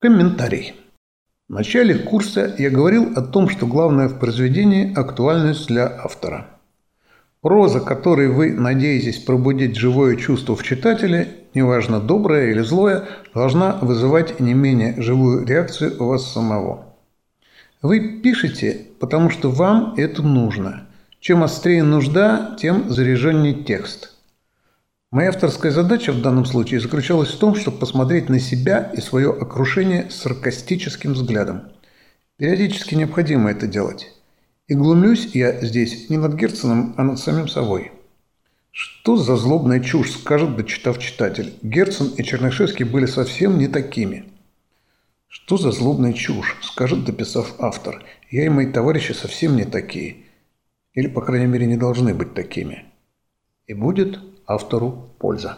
Комментарий. В начале курса я говорил о том, что главное в произведении – актуальность для автора. Проза, которой вы надеетесь пробудить живое чувство в читателе, неважно доброе или злое, должна вызывать не менее живую реакцию у вас самого. Вы пишете, потому что вам это нужно. Чем острее нужда, тем заряженнее текст – Моя авторская задача в данном случае заключалась в том, чтобы посмотреть на себя и свое окружение саркастическим взглядом. Периодически необходимо это делать. И глумлюсь я здесь не над Герценом, а над самим собой. Что за злобная чушь, скажет, дочитав читатель. Герцен и Чернышевский были совсем не такими. Что за злобная чушь, скажет, дописав автор. Я и мои товарищи совсем не такие. Или, по крайней мере, не должны быть такими. И будет автору польза.